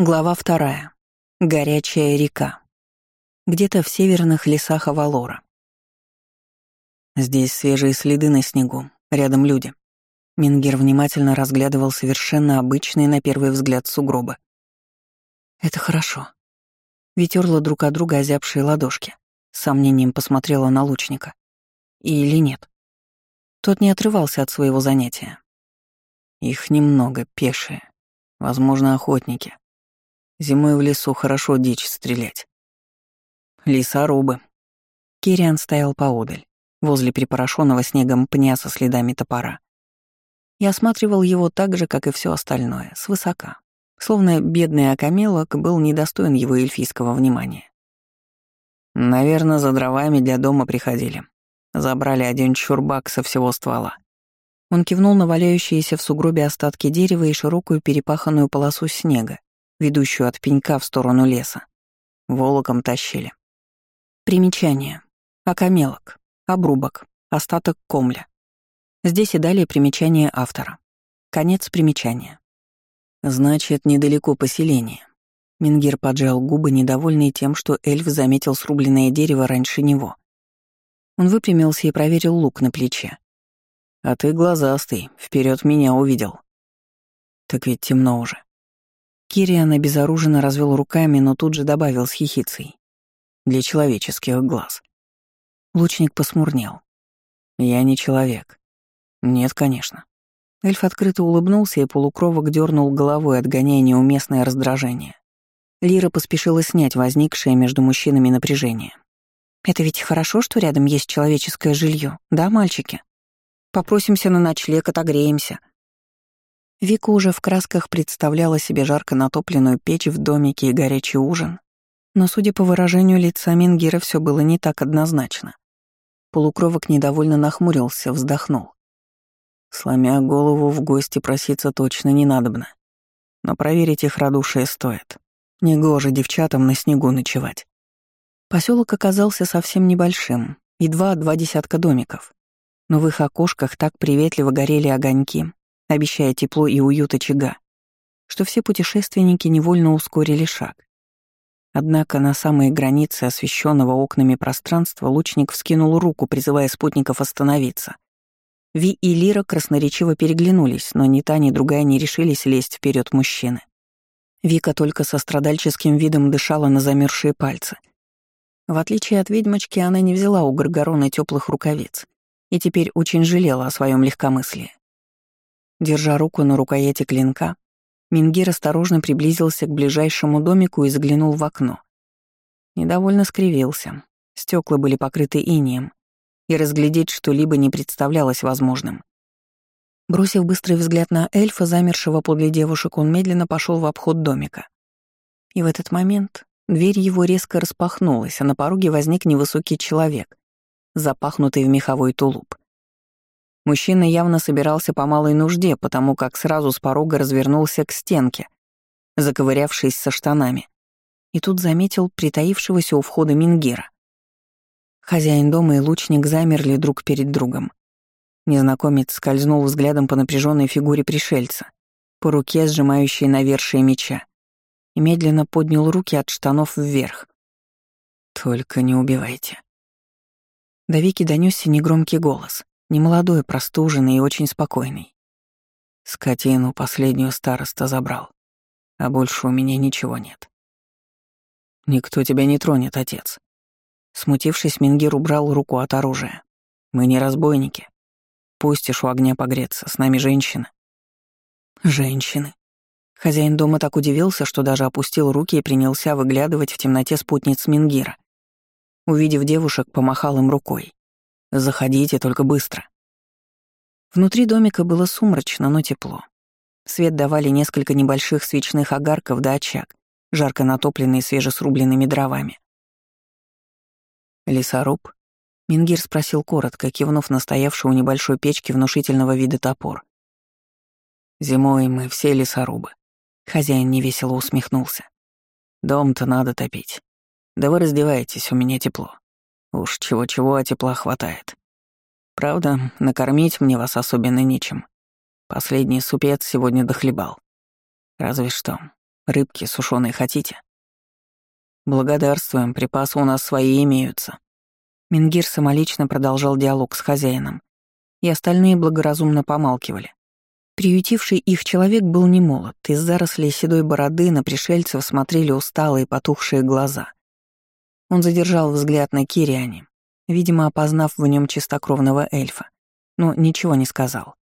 Глава вторая. Горячая река. Где-то в северных лесах Авалора. Здесь свежие следы на снегу, рядом люди. Мингер внимательно разглядывал совершенно обычные на первый взгляд сугробы. Это хорошо. Ветерла друг от друга озябшие ладошки. С сомнением посмотрела на лучника. Или нет? Тот не отрывался от своего занятия. Их немного, пешие. Возможно, охотники. Зимой в лесу хорошо дичь стрелять. Лесорубы. Кириан стоял поодаль, возле припорошенного снегом пня со следами топора. И осматривал его так же, как и все остальное, свысока. Словно бедный окамелок был недостоин его эльфийского внимания. Наверное, за дровами для дома приходили. Забрали один чурбак со всего ствола. Он кивнул на валяющиеся в сугробе остатки дерева и широкую перепаханную полосу снега, ведущую от пенька в сторону леса. Волоком тащили. Примечание. Окамелок. Обрубок. Остаток комля. Здесь и далее примечание автора. Конец примечания. Значит, недалеко поселение. Мингир поджал губы, недовольный тем, что эльф заметил срубленное дерево раньше него. Он выпрямился и проверил лук на плече. «А ты глазастый, вперед меня увидел». «Так ведь темно уже. Кириан обезоруженно развел руками, но тут же добавил с хихицей. Для человеческих глаз. Лучник посмурнел. «Я не человек». «Нет, конечно». Эльф открыто улыбнулся, и полукровок дернул головой, отгоняя неуместное раздражение. Лира поспешила снять возникшее между мужчинами напряжение. «Это ведь хорошо, что рядом есть человеческое жилье, да, мальчики? Попросимся на ночлег, отогреемся. Вика уже в красках представляла себе жарко натопленную печь в домике и горячий ужин. Но, судя по выражению лица Мингира, все было не так однозначно. Полукровок недовольно нахмурился, вздохнул. Сломя голову, в гости проситься точно не надобно. Но проверить их радушие стоит. Негоже девчатам на снегу ночевать. Поселок оказался совсем небольшим, едва два десятка домиков. Но в их окошках так приветливо горели огоньки, обещая тепло и уют очага, что все путешественники невольно ускорили шаг. Однако на самой границе освещенного окнами пространства лучник вскинул руку, призывая спутников остановиться. Ви и Лира красноречиво переглянулись, но ни та, ни другая не решились лезть вперед мужчины. Вика только со страдальческим видом дышала на замерзшие пальцы. В отличие от ведьмочки, она не взяла у Гаргорона теплых рукавиц и теперь очень жалела о своем легкомыслии. Держа руку на рукояти клинка, Мингир осторожно приблизился к ближайшему домику и заглянул в окно. Недовольно скривился. Стекла были покрыты инием, и разглядеть что-либо не представлялось возможным. Бросив быстрый взгляд на эльфа, замершего подле девушек, он медленно пошел в обход домика. И в этот момент дверь его резко распахнулась, а на пороге возник невысокий человек, запахнутый в меховой тулуп. Мужчина явно собирался по малой нужде, потому как сразу с порога развернулся к стенке, заковырявшись со штанами. И тут заметил притаившегося у входа Мингира. Хозяин дома и лучник замерли друг перед другом. Незнакомец скользнул взглядом по напряженной фигуре пришельца, по руке, сжимающей навершие меча, и медленно поднял руки от штанов вверх. «Только не убивайте». До Вики донесся негромкий голос. Немолодой, простуженный и очень спокойный. Скотину последнюю староста забрал, а больше у меня ничего нет. Никто тебя не тронет, отец. Смутившись, Мингир убрал руку от оружия. Мы не разбойники. Пустишь у огня погреться, с нами женщины. Женщины. Хозяин дома так удивился, что даже опустил руки и принялся выглядывать в темноте спутниц Мингира. Увидев девушек, помахал им рукой. Заходите, только быстро». Внутри домика было сумрачно, но тепло. Свет давали несколько небольших свечных огарков да очаг, жарко натопленные свежесрубленными дровами. «Лесоруб?» — Мингир спросил коротко, кивнув на стоявшую у небольшой печки внушительного вида топор. «Зимой мы все лесорубы», — хозяин невесело усмехнулся. «Дом-то надо топить. Да вы раздевайтесь, у меня тепло». Уж чего-чего, а тепла хватает. Правда, накормить мне вас особенно нечем. Последний супец сегодня дохлебал. Разве что. Рыбки сушеные хотите?» «Благодарствуем, припасы у нас свои имеются». Мингир самолично продолжал диалог с хозяином, и остальные благоразумно помалкивали. Приютивший их человек был не молод, из зарослей седой бороды на пришельцев смотрели усталые потухшие глаза. Он задержал взгляд на Кириане, видимо, опознав в нем чистокровного эльфа, но ничего не сказал.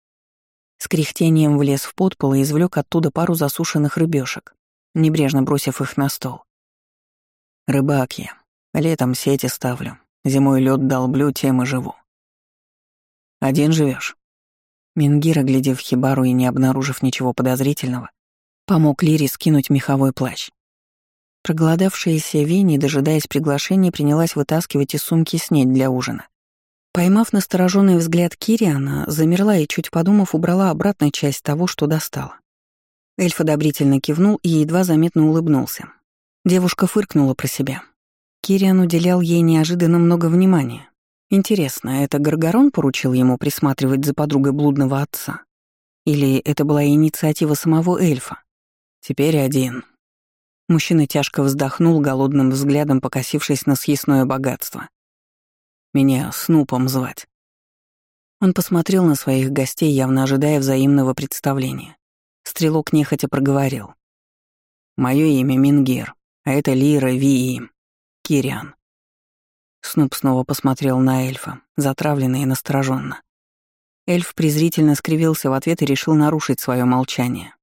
С кряхтением влез в подпол и извлек оттуда пару засушенных рыбешек, небрежно бросив их на стол. «Рыбак я. Летом сети ставлю, зимой лед долблю, тем и живу. Один живешь. Мингир, оглядев хибару и не обнаружив ничего подозрительного, помог Лире скинуть меховой плащ. Проголодавшаяся Винни, дожидаясь приглашения, принялась вытаскивать из сумки снедь для ужина. Поймав настороженный взгляд Кири, она замерла и, чуть подумав, убрала обратно часть того, что достала. Эльф одобрительно кивнул и едва заметно улыбнулся. Девушка фыркнула про себя. Кириан уделял ей неожиданно много внимания. Интересно, это Гаргарон поручил ему присматривать за подругой блудного отца? Или это была инициатива самого эльфа? Теперь один, Мужчина тяжко вздохнул, голодным взглядом покосившись на съестное богатство. «Меня Снупом звать». Он посмотрел на своих гостей, явно ожидая взаимного представления. Стрелок нехотя проговорил. «Мое имя Мингер, а это Лира Вии, Кириан». Снуп снова посмотрел на эльфа, затравленно и настороженно. Эльф презрительно скривился в ответ и решил нарушить свое молчание.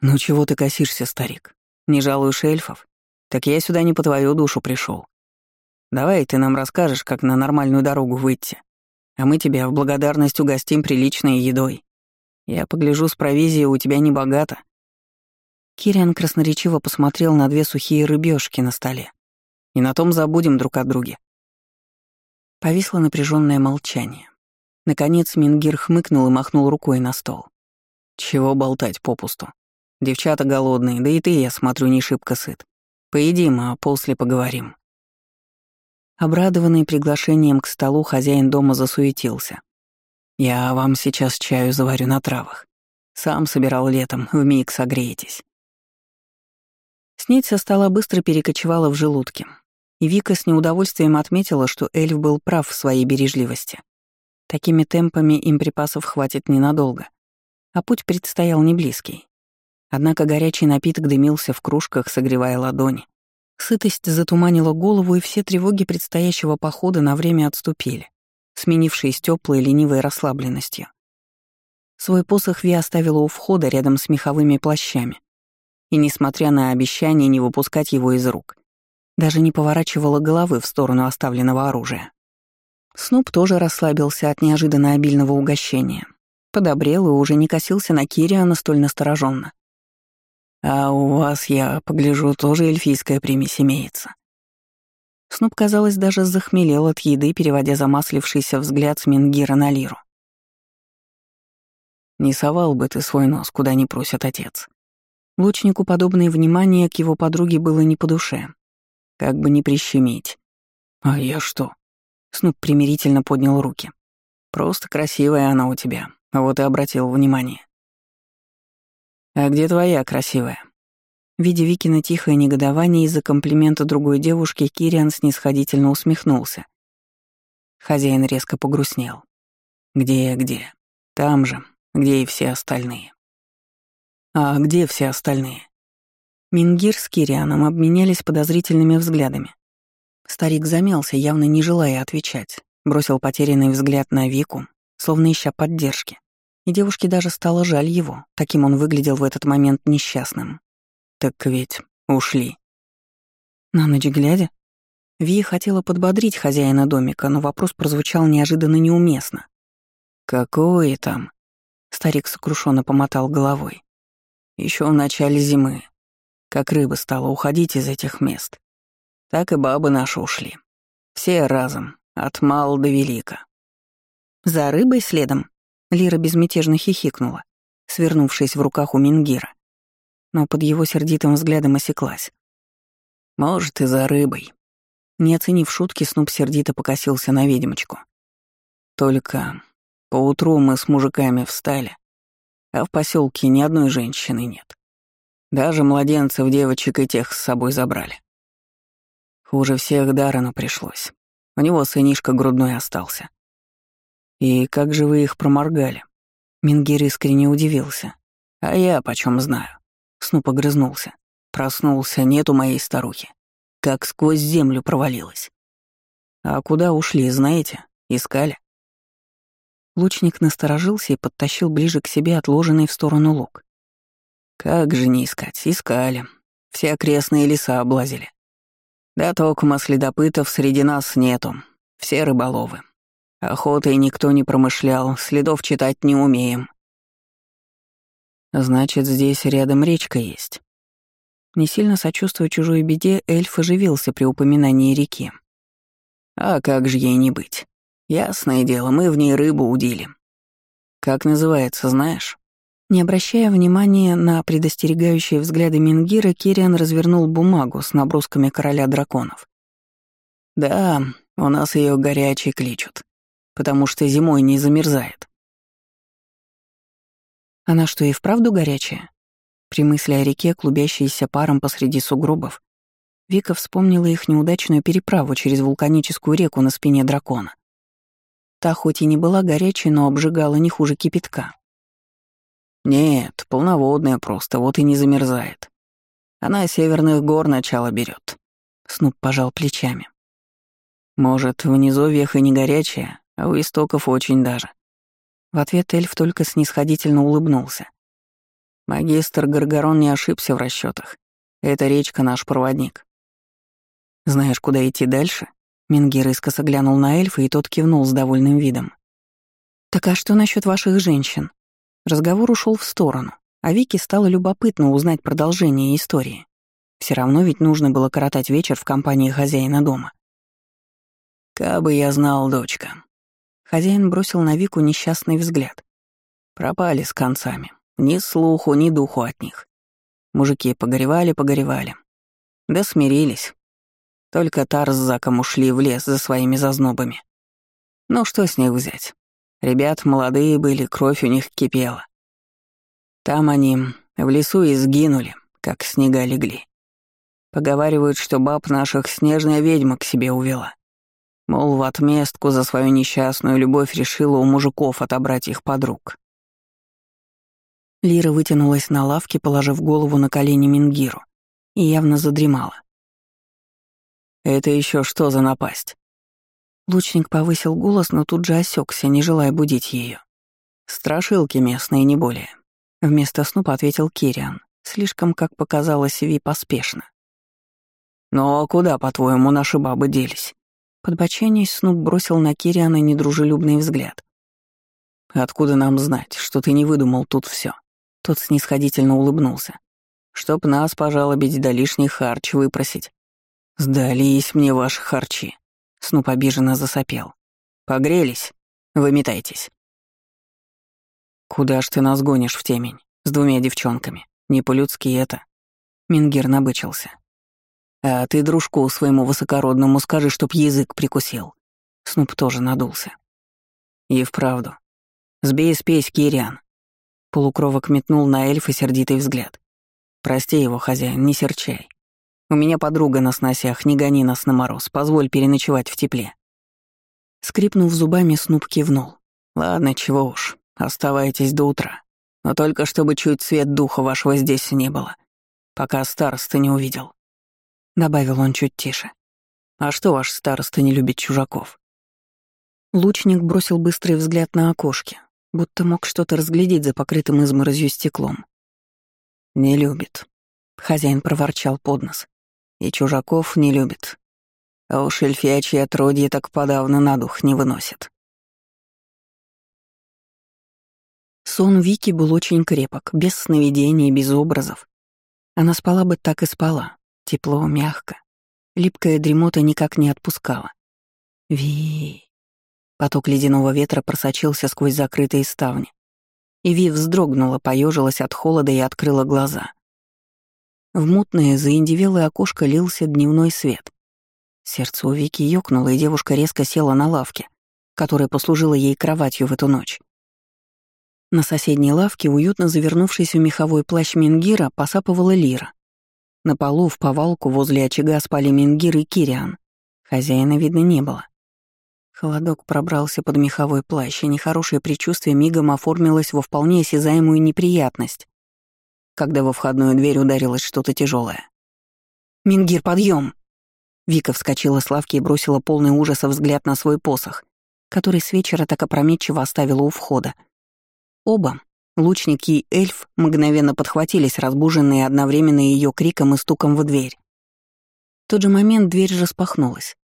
«Ну чего ты косишься, старик? Не жалуешь эльфов? Так я сюда не по твою душу пришел. Давай ты нам расскажешь, как на нормальную дорогу выйти. А мы тебя в благодарность угостим приличной едой. Я погляжу, с провизией у тебя не богато. Кириан красноречиво посмотрел на две сухие рыбешки на столе. И на том забудем друг о друге. Повисло напряженное молчание. Наконец Мингир хмыкнул и махнул рукой на стол. Чего болтать попусту? Девчата голодные, да и ты, я смотрю, не шибко сыт. Поедим, а после поговорим». Обрадованный приглашением к столу, хозяин дома засуетился. «Я вам сейчас чаю заварю на травах. Сам собирал летом, вмиг согреетесь». Снедь со стола быстро перекочевала в желудке, и Вика с неудовольствием отметила, что эльф был прав в своей бережливости. Такими темпами им припасов хватит ненадолго, а путь предстоял не близкий. Однако горячий напиток дымился в кружках, согревая ладони. Сытость затуманила голову, и все тревоги предстоящего похода на время отступили, сменившись теплой ленивой расслабленностью. Свой посох Ви оставила у входа рядом с меховыми плащами. И, несмотря на обещание не выпускать его из рук, даже не поворачивала головы в сторону оставленного оружия. Снуп тоже расслабился от неожиданно обильного угощения. Подобрел и уже не косился на Кириана столь настороженно. «А у вас, я погляжу, тоже эльфийская примесь имеется». Снуп, казалось, даже захмелел от еды, переводя замаслившийся взгляд с Мингира на Лиру. «Не совал бы ты свой нос, куда не просит отец». Лучнику подобное внимание к его подруге было не по душе. Как бы не прищемить. «А я что?» Снуп примирительно поднял руки. «Просто красивая она у тебя, вот и обратил внимание. «А где твоя красивая?» Видя Викина тихое негодование из-за комплимента другой девушки, Кириан снисходительно усмехнулся. Хозяин резко погрустнел. «Где, где? Там же, где и все остальные». «А где все остальные?» Мингир с Кирианом обменялись подозрительными взглядами. Старик замялся, явно не желая отвечать, бросил потерянный взгляд на Вику, словно ища поддержки и девушке даже стало жаль его, таким он выглядел в этот момент несчастным. «Так ведь ушли». На ночь глядя, Ви хотела подбодрить хозяина домика, но вопрос прозвучал неожиданно неуместно. «Какое там?» Старик сокрушенно помотал головой. Еще в начале зимы. Как рыба стала уходить из этих мест. Так и бабы наши ушли. Все разом, от мал до велика. «За рыбой следом?» Лира безмятежно хихикнула, свернувшись в руках у Мингира. Но под его сердитым взглядом осеклась. «Может, и за рыбой». Не оценив шутки, Снуп сердито покосился на ведьмочку. «Только поутру мы с мужиками встали, а в поселке ни одной женщины нет. Даже младенцев, девочек и тех с собой забрали. Хуже всех Дарану пришлось. У него сынишка грудной остался. И как же вы их проморгали? Мингир искренне удивился. А я почем знаю? Снуп огрызнулся. Проснулся, нету моей старухи. Как сквозь землю провалилась. А куда ушли, знаете? Искали? Лучник насторожился и подтащил ближе к себе отложенный в сторону лук. Как же не искать? Искали. Все окрестные леса облазили. Да толком следопытов среди нас нету. Все рыболовы. Охотой никто не промышлял, следов читать не умеем. Значит, здесь рядом речка есть. Не сильно сочувствуя чужой беде, эльф оживился при упоминании реки. А как же ей не быть? Ясное дело, мы в ней рыбу удили. Как называется, знаешь? Не обращая внимания на предостерегающие взгляды Мингира, Кириан развернул бумагу с набросками короля драконов. «Да, у нас ее горячей кличут, потому что зимой не замерзает». Она что, и вправду горячая? При мысли о реке, клубящейся паром посреди сугробов, Вика вспомнила их неудачную переправу через вулканическую реку на спине дракона. Та хоть и не была горячей, но обжигала не хуже кипятка. Нет, полноводная просто, вот и не замерзает. Она северных гор начало берет. Снуп пожал плечами. Может, внизу веха не горячая, а у истоков очень даже. В ответ эльф только снисходительно улыбнулся. Магистр Гаргарон не ошибся в расчетах. Эта речка наш проводник. Знаешь, куда идти дальше? Мингир искоса глянул на эльфа, и тот кивнул с довольным видом. «Так а что насчет ваших женщин?» Разговор ушел в сторону, а Вике стало любопытно узнать продолжение истории. Все равно ведь нужно было коротать вечер в компании хозяина дома. «Кабы я знал, дочка». Хозяин бросил на Вику несчастный взгляд. Пропали с концами. Ни слуху, ни духу от них. Мужики погоревали-погоревали. Да смирились. Только Тар с Заком ушли в лес за своими зазнобами. Ну что с них взять? Ребят молодые были, кровь у них кипела. Там они в лесу и сгинули, как снега легли. Поговаривают, что баб наших снежная ведьма к себе увела. Мол, в отместку за свою несчастную любовь решила у мужиков отобрать их подруг. Лира вытянулась на лавке, положив голову на колени Мингиру, и явно задремала. «Это еще что за напасть?» Лучник повысил голос, но тут же осекся, не желая будить ее. «Страшилки местные, не более», — вместо снупа ответил Кириан, слишком, как показалось, Ви поспешно. «Ну а куда, по-твоему, наши бабы делись?» Подбоченясь, Снуп бросил на Кириана недружелюбный взгляд. «Откуда нам знать, что ты не выдумал тут все? Тот снисходительно улыбнулся. «Чтоб нас пожалобить да лишний харч выпросить». «Сдались мне ваши харчи», Снуп обиженно засопел. «Погрелись? Выметайтесь». «Куда ж ты нас гонишь в темень? С двумя девчонками. Не по-людски это». Мингер набычился. «А ты дружку своему высокородному скажи, чтоб язык прикусил». Снуп тоже надулся. «И вправду. Сбей спесь, Кириан». Полукровок метнул на эльфа сердитый взгляд. «Прости его, хозяин, не серчай. У меня подруга на сносях, не гони нас на мороз, позволь переночевать в тепле». Скрипнув зубами, Снуп кивнул. «Ладно, чего уж, оставайтесь до утра. Но только чтобы чуть свет духа вашего здесь не было, пока староста не увидел». Добавил он чуть тише. «А что ваш староста не любит чужаков?» Лучник бросил быстрый взгляд на окошки, будто мог что-то разглядеть за покрытым изморозью стеклом. «Не любит», — хозяин проворчал под нос. И чужаков не любит. А уж эльфячьи отродье так подавно на дух не выносит. Сон Вики был очень крепок, без сновидений, без образов. Она спала бы так и спала, тепло, мягко. Липкая дремота никак не отпускала. Ви. Поток ледяного ветра просочился сквозь закрытые ставни. И Ви вздрогнула, поежилась от холода и открыла глаза. В мутное, заиндевелое окошко лился дневной свет. Сердце у Вики ёкнуло, и девушка резко села на лавке, которая послужила ей кроватью в эту ночь. На соседней лавке, уютно завернувшись в меховой плащ Мингира, посапывала Лира. На полу в повалку возле очага спали Мингир и Кириан. Хозяина видно не было. Холодок пробрался под меховой плащ, и нехорошее предчувствие мигом оформилось во вполне осязаемую неприятность, когда во входную дверь ударилось что-то тяжелое. «Мингир, подъем! Вика вскочила с лавки и бросила полный ужаса взгляд на свой посох, который с вечера так опрометчиво оставила у входа. Оба, лучник и эльф, мгновенно подхватились, разбуженные одновременно ее криком и стуком в дверь. В тот же момент дверь распахнулась.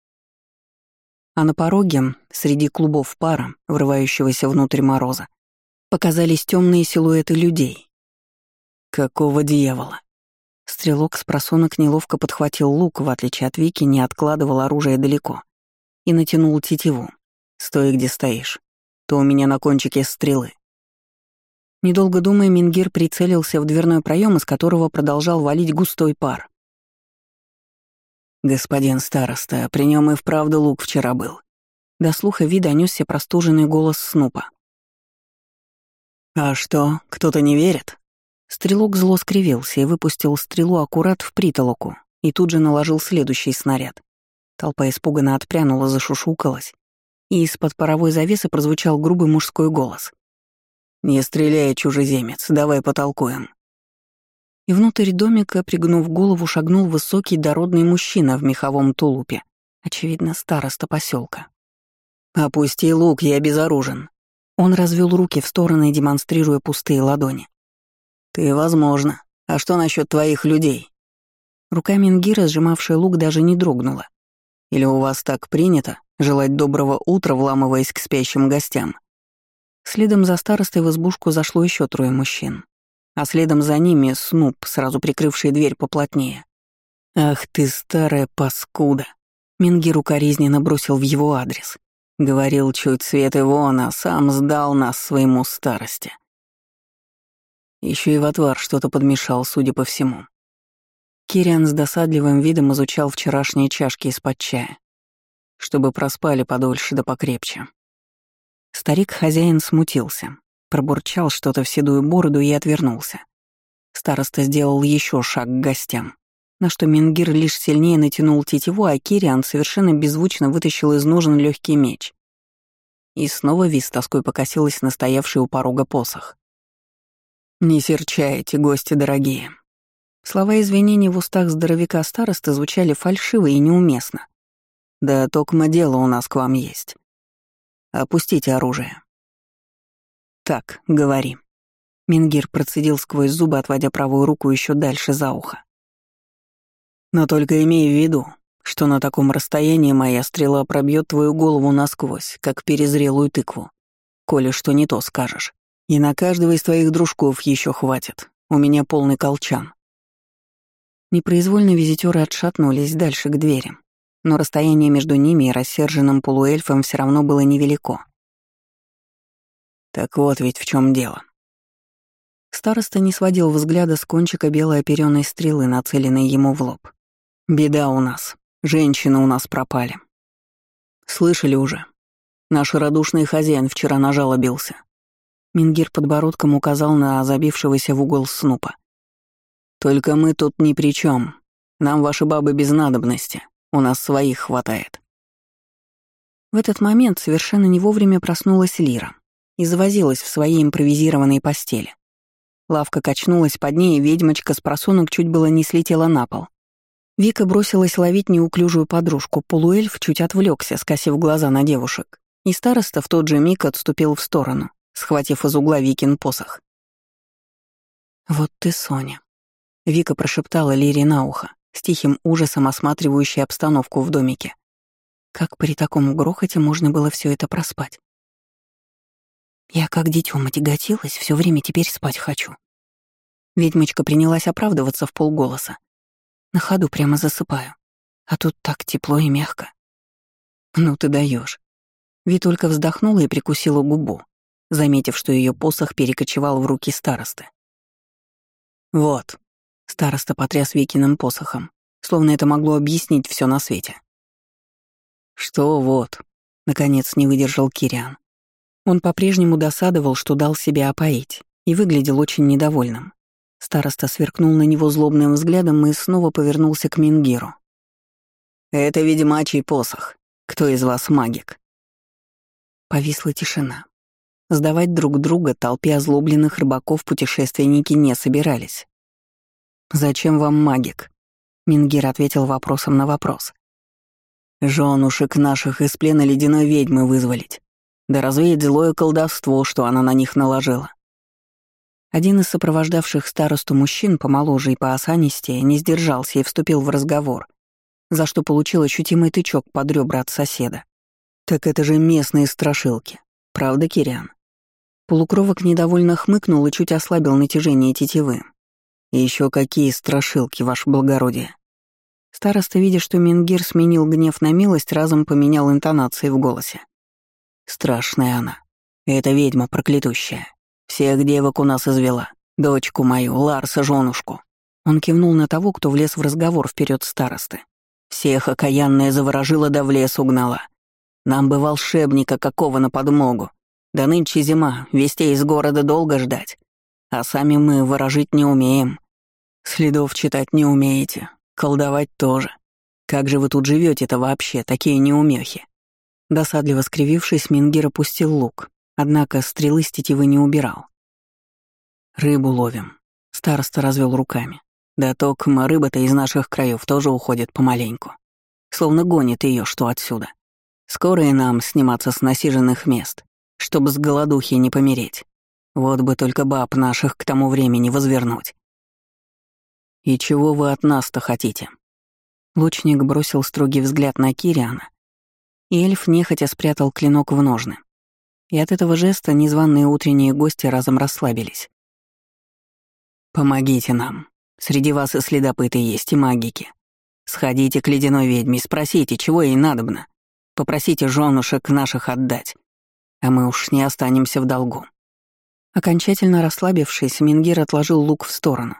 А на пороге, среди клубов пара, врывающегося внутрь мороза, показались темные силуэты людей. Какого дьявола? Стрелок с просонок неловко подхватил лук, в отличие от Вики, не откладывал оружие далеко и натянул тетиву. «Стой, где стоишь. То у меня на кончике стрелы». Недолго думая, Мингир прицелился в дверной проем, из которого продолжал валить густой пар. «Господин староста, при нем и вправду лук вчера был». До слуха вида несся простуженный голос Снупа. «А что, кто-то не верит?» Стрелок зло скривился и выпустил стрелу аккурат в притолоку и тут же наложил следующий снаряд. Толпа испуганно отпрянула, зашушукалась, и из-под паровой завесы прозвучал грубый мужской голос. «Не стреляй, чужеземец, давай потолкуем». И внутрь домика, пригнув голову, шагнул высокий дородный мужчина в меховом тулупе, очевидно, староста поселка. «Опусти лук, я безоружен». Он развел руки в стороны, демонстрируя пустые ладони. «Ты, возможно. А что насчет твоих людей?» Рука Мингира, сжимавшая лук, даже не дрогнула. «Или у вас так принято желать доброго утра, вламываясь к спящим гостям?» Следом за старостой в избушку зашло еще трое мужчин. А следом за ними Снуп, сразу прикрывший дверь поплотнее. «Ах ты, старая паскуда!» Мингир укоризненно бросил в его адрес. Говорил чуть свет вон, а сам сдал нас своему старости. Еще и в отвар что-то подмешал, судя по всему. Кириан с досадливым видом изучал вчерашние чашки из-под чая, чтобы проспали подольше да покрепче. Старик-хозяин смутился, пробурчал что-то в седую бороду и отвернулся. Староста сделал еще шаг к гостям, на что Мингир лишь сильнее натянул тетиву, а Кириан совершенно беззвучно вытащил из ножен легкий меч. И снова Вис тоской покосилась на стоявший у порога посох. «Не серчайте, гости дорогие». Слова извинений в устах здоровяка староста звучали фальшиво и неуместно. «Да токмо дело у нас к вам есть. Опустите оружие». «Так, говори». Мингир процедил сквозь зубы, отводя правую руку еще дальше за ухо. «Но только имей в виду, что на таком расстоянии моя стрела пробьет твою голову насквозь, как перезрелую тыкву, коли что не то скажешь. И на каждого из твоих дружков еще хватит. У меня полный колчан. Непроизвольно визитеры отшатнулись дальше к дверям, но расстояние между ними и рассерженным полуэльфом все равно было невелико. Так вот ведь в чем дело. Староста не сводил взгляда с кончика белой оперенной стрелы, нацеленной ему в лоб. «Беда у нас. Женщины у нас пропали. Слышали уже? Наш радушный хозяин вчера нажалобился. Мингир подбородком указал на забившегося в угол Снупа. «Только мы тут ни при чем. Нам ваши бабы без надобности. У нас своих хватает». В этот момент совершенно не вовремя проснулась Лира и завозилась в своей импровизированной постели. Лавка качнулась под ней, и ведьмочка с просунок чуть было не слетела на пол. Вика бросилась ловить неуклюжую подружку, полуэльф чуть отвлекся, скосив глаза на девушек, и староста в тот же миг отступил в сторону, схватив из угла Викин посох. «Вот ты, Соня», — Вика прошептала Лире на ухо, с тихим ужасом осматривающей обстановку в домике. Как при таком грохоте можно было все это проспать? Я как дитём отяготилась, все время теперь спать хочу. Ведьмочка принялась оправдываться в полголоса. На ходу прямо засыпаю. А тут так тепло и мягко. Ну ты даешь. Ви только вздохнула и прикусила губу, заметив, что ее посох перекочевал в руки старосты. «Вот», — староста потряс Викиным посохом, словно это могло объяснить все на свете. «Что вот?» — наконец не выдержал Кириан. Он по-прежнему досадовал, что дал себя опоить, и выглядел очень недовольным. Староста сверкнул на него злобным взглядом и снова повернулся к Мингиру. «Это ведьмачий посох. Кто из вас магик?» Повисла тишина. Сдавать друг друга толпе озлобленных рыбаков путешественники не собирались. «Зачем вам магик?» Мингир ответил вопросом на вопрос. «Женушек наших из плена ледяной ведьмы вызволить, да развеять злое колдовство, что она на них наложила». Один из сопровождавших старосту мужчин, помоложе и поосанистее, не сдержался и вступил в разговор, за что получил ощутимый тычок под ребра от соседа. «Так это же местные страшилки. Правда, Кириан?» Полукровок недовольно хмыкнул и чуть ослабил натяжение тетивы. Еще какие страшилки, ваше благородие!» Староста, видя, что Мингир сменил гнев на милость, разом поменял интонации в голосе. «Страшная она. Это ведьма проклятущая. Всех девок у нас извела. Дочку мою, Ларса, женушку». Он кивнул на того, кто влез в разговор вперед старосты. «Всех окаянная заворожила да в лес угнала. Нам бы волшебника какого на подмогу. Да нынче зима, вестей из города долго ждать. А сами мы ворожить не умеем. Следов читать не умеете, Колдовать тоже. Как же вы тут живете-то вообще, такие неумехи? Досадливо скривившись, Мингир опустил лук, однако стрелы с тетивы не убирал. «Рыбу ловим», — староста развел руками. «Да токма рыба-то из наших краев тоже уходит помаленьку. Словно гонит ее, что отсюда. Скоро и нам сниматься с насиженных мест, чтобы с голодухи не помереть. Вот бы только баб наших к тому времени возвернуть. «И чего вы от нас-то хотите?» Лучник бросил строгий взгляд на Кириана, и эльф нехотя спрятал клинок в ножны. И от этого жеста незваные утренние гости разом расслабились. «Помогите нам. Среди вас и следопыты есть, и магики. Сходите к ледяной ведьме, спросите, чего ей надобно. Попросите женушек наших отдать, а мы уж не останемся в долгу». Окончательно расслабившись, Мингир отложил лук в сторону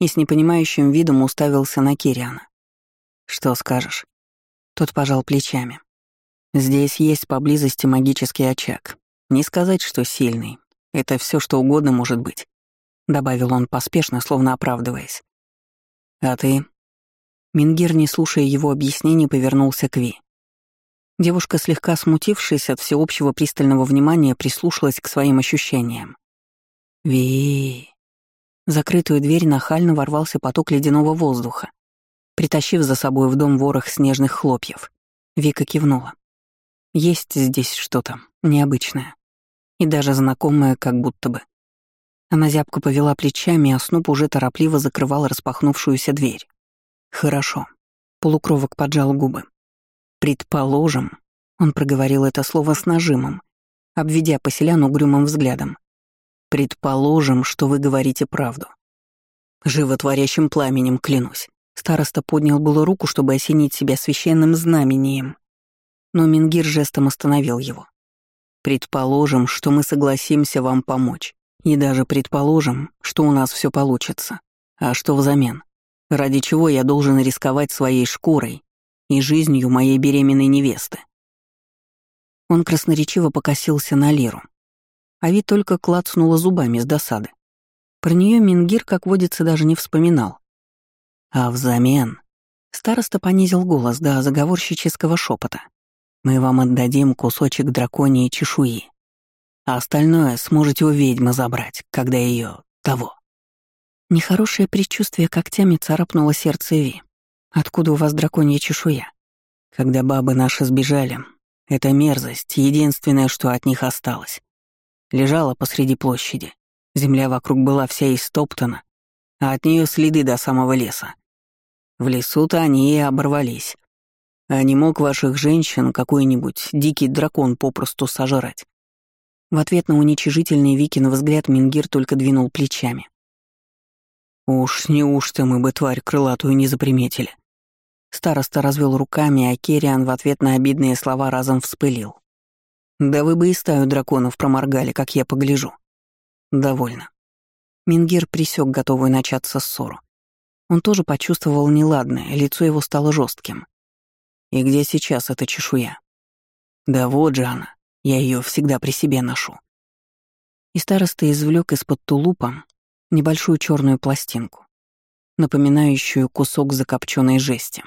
и с непонимающим видом уставился на Кириана. «Что скажешь?» Тот пожал плечами. «Здесь есть поблизости магический очаг. Не сказать, что сильный. Это все, что угодно может быть», — добавил он поспешно, словно оправдываясь. «А ты?» Мингир, не слушая его объяснений, повернулся к Ви. Девушка, слегка смутившись от всеобщего пристального внимания, прислушалась к своим ощущениям. «Ви...» закрытую дверь нахально ворвался поток ледяного воздуха, притащив за собой в дом ворох снежных хлопьев. Вика кивнула. Есть здесь что-то необычное. И даже знакомое как будто бы. Она зябко повела плечами, а Снуп уже торопливо закрывал распахнувшуюся дверь. «Хорошо». Полукровок поджал губы. «Предположим», — он проговорил это слово с нажимом, обведя поселян угрюмым взглядом. Предположим, что вы говорите правду. Животворящим пламенем клянусь. Староста поднял было руку, чтобы осенить себя священным знамением. Но Мингир жестом остановил его. Предположим, что мы согласимся вам помочь. И даже предположим, что у нас все получится. А что взамен? Ради чего я должен рисковать своей шкурой и жизнью моей беременной невесты? Он красноречиво покосился на Лиру, а ведь только клацнула зубами с досады. Про нее Мингир, как водится, даже не вспоминал. А взамен... Староста понизил голос до заговорщического шепота. «Мы вам отдадим кусочек драконьей чешуи, а остальное сможете у ведьмы забрать, когда ее того». Нехорошее предчувствие когтями царапнуло сердце Ви. «Откуда у вас драконья чешуя?» «Когда бабы наши сбежали, это мерзость, единственное, что от них осталось лежала посреди площади. Земля вокруг была вся истоптана, а от нее следы до самого леса. В лесу-то они и оборвались. А не мог ваших женщин какой-нибудь дикий дракон попросту сожрать. В ответ на уничижительный Викин взгляд Мингир только двинул плечами. «Уж неужто мы бы тварь крылатую не заприметили?» Староста развел руками, а Керриан в ответ на обидные слова разом вспылил. Да вы бы и стаю драконов проморгали, как я погляжу. Довольно. Мингир присек готовую начаться ссору. Он тоже почувствовал неладное, лицо его стало жестким. И где сейчас эта чешуя? Да вот же она. Я ее всегда при себе ношу. И староста извлек из-под тулупа небольшую черную пластинку, напоминающую кусок закопченной жести.